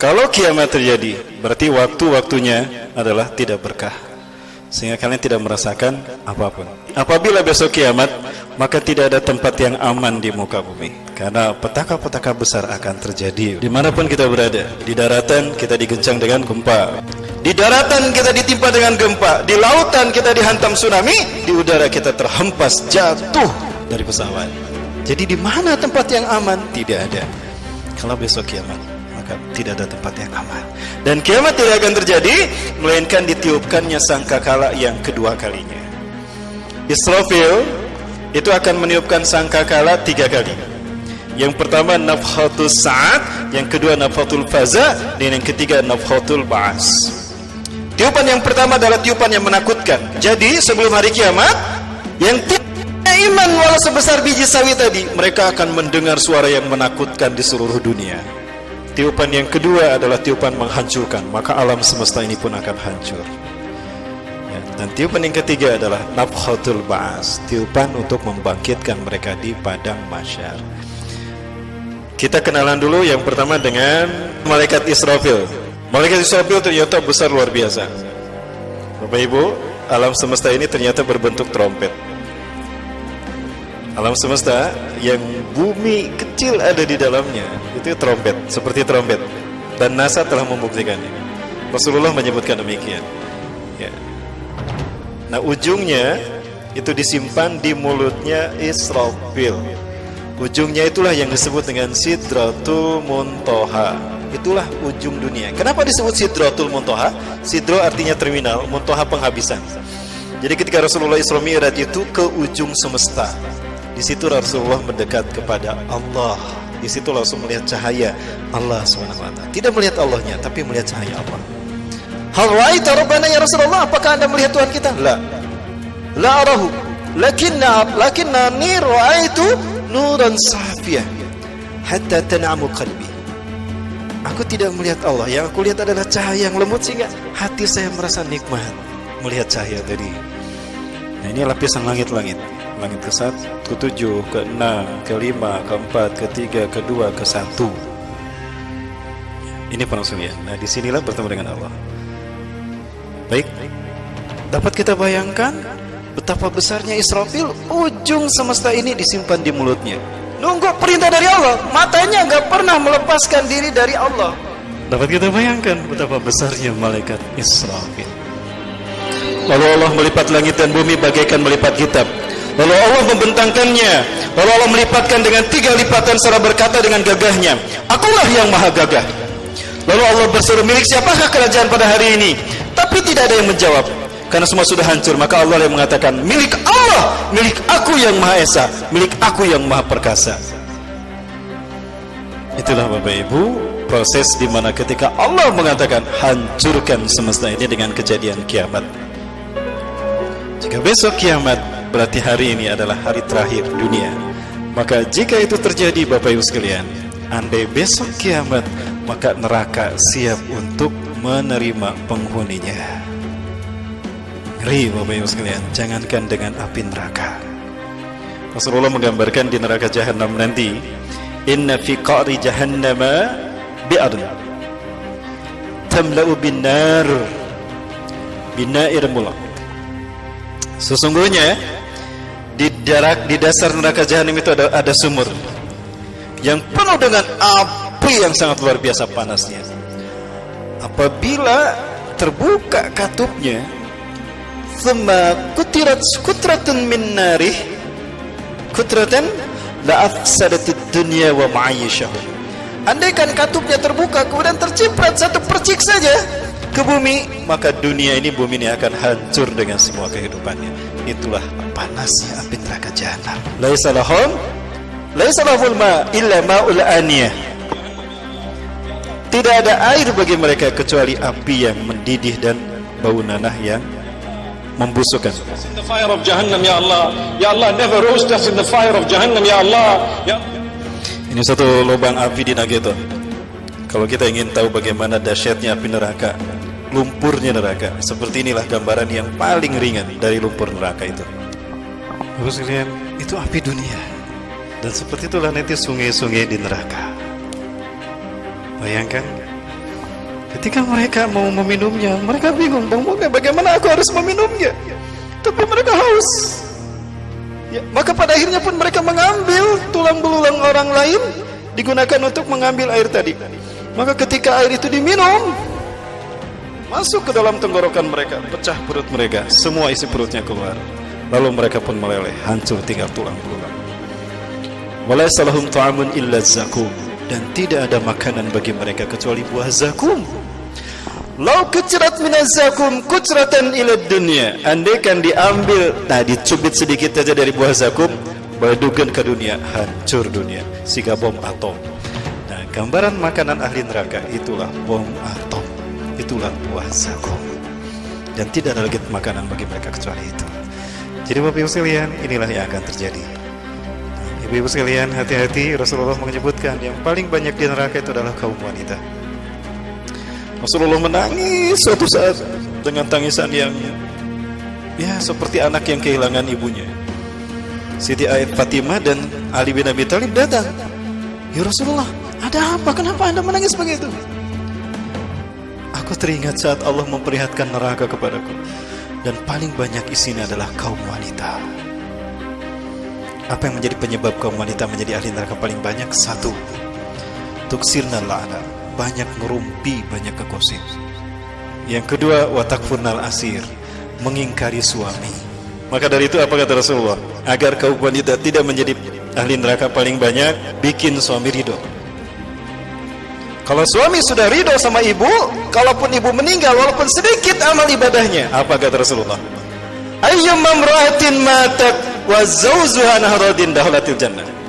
Kalau kiamat terjadi, berarti waktu-waktunya adalah tidak berkah. Sehingga kalian tidak merasakan apa pun. Apabila besok kiamat, maka tidak ada tempat yang aman di muka bumi. Karena petaka-petaka besar akan terjadi. Di mana pun kita berada, di daratan kita digencang dengan gempa. Di daratan kita ditimpa dengan gempa. Di lautan kita dihantam tsunami. Di udara kita terhempas jatuh dari pesawat. Jadi di mana tempat yang aman? Tidak ada. Kalau besok kiamat tidak ada tempat yang aman. Dan kiamat tidak akan terjadi melainkan ditiupkannya sangkakala yang kedua kalinya. Israfil itu akan meniupkan sangkakala tiga kali. Yang pertama nafhatul sa'at, yang kedua nafhatul faza, dan yang ketiga nafhatul ba'as. Tiupan yang pertama adalah tiupan yang menakutkan. Jadi sebelum hari kiamat, yang tidak iman walau sebesar biji sawi tadi, mereka akan mendengar suara yang menakutkan di seluruh dunia. Tiupan yang kedua adalah tiupan menghancurkan, maka alam semesta ini pun akan hancur. Ya, dan tiupan yang ketiga adalah nafhatul ba'as, tiupan untuk membangkitkan mereka di padang masyar. Kita kenalan dulu yang pertama dengan malaikat Israfil. Malaikat Israfil ternyata besar luar biasa. Bapak Ibu, alam semesta ini ternyata berbentuk trompet. Alam semesta yang bumi kecil ada di dalamnya itu trompet, seperti trompet. Dan NASA telah membuktikannya. Rasulullah menyebutkan demikian. Ya. Nah ujungnya itu disimpan di mulutnya Israfil. Ujungnya itulah yang disebut dengan Sidratul Muntaha. Itulah ujung dunia. Kenapa disebut Sidratul Muntaha? Sidro artinya terminal, Muntaha penghabisan. Jadi ketika Rasulullah Isra Mi'raj itu ke ujung semesta. Di situ Rasulullah mendekat kepada Allah. Di situ langsung melihat cahaya Allah SWT. Tidak melihat Allahnya, tapi melihat cahaya Allah. Hal rabbana ya Rasulullah? Apakah Anda melihat Tuhan kita? La. La arahu. Lakinna lakinna ni ra'aitu nuran safiyah hatta tan'amu qalbi. Aku tidak melihat Allah. Yang aku lihat adalah cahaya yang lembut sehingga hati saya merasa nikmat melihat cahaya tadi. Nah, ini lapisan langit-langit langit ke satu, ke tujuh, ke enam, ke lima, ke empat, ke tiga, ke dua, ke satu. Ini pengusulian. Nah, di sinilah bertemu dengan Allah. Baik, dapat kita bayangkan betapa besarnya Israfil, ujung semesta ini disimpan di mulutnya. Nunggu perintah dari Allah, matanya nggak pernah melepaskan diri dari Allah. Dapat kita bayangkan betapa besarnya malaikat Israfil. Lalu Allah melipat langit dan bumi bagaikan melipat kitab. Lalu Allah membentangkannya. Lalu Allah melipatkan dengan tiga lipatan serta berkata dengan gagahnya, Akulah yang maha gagah. Lalu Allah berseru, milik siapakah kerajaan pada hari ini? Tapi tidak ada yang menjawab. Karena semua sudah hancur, maka Allah yang mengatakan, milik Allah, milik aku yang maha esa, milik aku yang maha perkasa. Itulah Bapak Ibu, proses di mana ketika Allah mengatakan, hancurkan semesta ini dengan kejadian kiamat. Jika besok kiamat, berarti hari ini adalah hari terakhir dunia. Maka jika itu terjadi Bapak Ibu sekalian, andai besok kiamat, maka neraka siap untuk menerima penghuninya. Ngeri Bapak Ibu sekalian, jangankan dengan api neraka. Rasulullah menggambarkan di neraka jahanam nanti, inna fi qa'ri jahannama bi'adun tamla'u bin nar binair mulak Sesungguhnya di darak di dasar neraka jahanam itu ada ada sumur yang penuh dengan api yang sangat luar biasa panasnya. Apabila terbuka katupnya, thumma kutirat kutratun min narih kutratan la afsadatid dunya wa ma'ayyishahum. Andaikan katupnya terbuka kemudian terciprat satu percik saja ke bumi, maka dunia ini bumi ini akan hancur dengan semua kehidupannya. Itulah panasnya api neraka jahanam. Laisa lahum laisa lahul ma illa ma'ul aniyah. Tidak ada air bagi mereka kecuali api yang mendidih dan bau nanah yang membusukkan. in the fire of Jahannam, Ya Allah. Ya Allah, never roast us in the fire of Jahannam, Ya Allah. Ya Ini satu lubang api di Nageto. Kalau kita ingin tahu bagaimana dahsyatnya api neraka, lumpurnya neraka, seperti inilah gambaran yang paling ringan dari lumpur neraka itu. Bapak sekalian, itu api dunia. Dan seperti itulah nanti sungai-sungai di neraka. Bayangkan, Ketika mereka mau meminumnya, mereka bingung, Bang bagaimana aku harus meminumnya? Tapi mereka haus. Ya, maka pada akhirnya pun mereka mengambil tulang belulang orang lain digunakan untuk mengambil air tadi. Maka ketika air itu diminum, masuk ke dalam tenggorokan mereka, pecah perut mereka, semua isi perutnya keluar. Lalu mereka pun meleleh, hancur tinggal tulang belulang. Walaysa lahum ta'amun illa zakum dan tidak ada makanan bagi mereka kecuali buah zakum. Lau keceret minaz zakum kuceratan ila dunia. Andaikan diambil, nah dicubit sedikit saja dari buah zakum, badukan ke dunia, hancur dunia. Sehingga bom atom. Gambaran makanan ahli neraka itulah bom atom. Itulah buah zakum. Dan tidak ada lagi makanan bagi mereka kecuali itu. Jadi Bapak Ibu sekalian, inilah yang akan terjadi. Ibu-ibu sekalian, hati-hati Rasulullah menyebutkan yang paling banyak di neraka itu adalah kaum wanita. Rasulullah menangis suatu saat dengan tangisan yang ya seperti anak yang kehilangan ibunya. Siti Fatimah dan Ali bin Abi Thalib datang. Ya Rasulullah, ada apa? Kenapa Anda menangis begitu? Aku teringat saat Allah memperlihatkan neraka kepadaku dan paling banyak isinya adalah kaum wanita. Apa yang menjadi penyebab kaum wanita menjadi ahli neraka paling banyak? Satu, tuksirna la'ana banyak ngerumpi, banyak kegosip. Yang kedua, watakfurnal asir, mengingkari suami. Maka dari itu apa kata Rasulullah? Agar kaum wanita tidak menjadi ahli neraka paling banyak, bikin suami ridho. Kalau suami sudah ridho sama ibu, kalaupun ibu meninggal, walaupun sedikit amal ibadahnya, apa kata Rasulullah? Ayyum mamra'atin matat wa zawzuha nahradin dahlatil jannah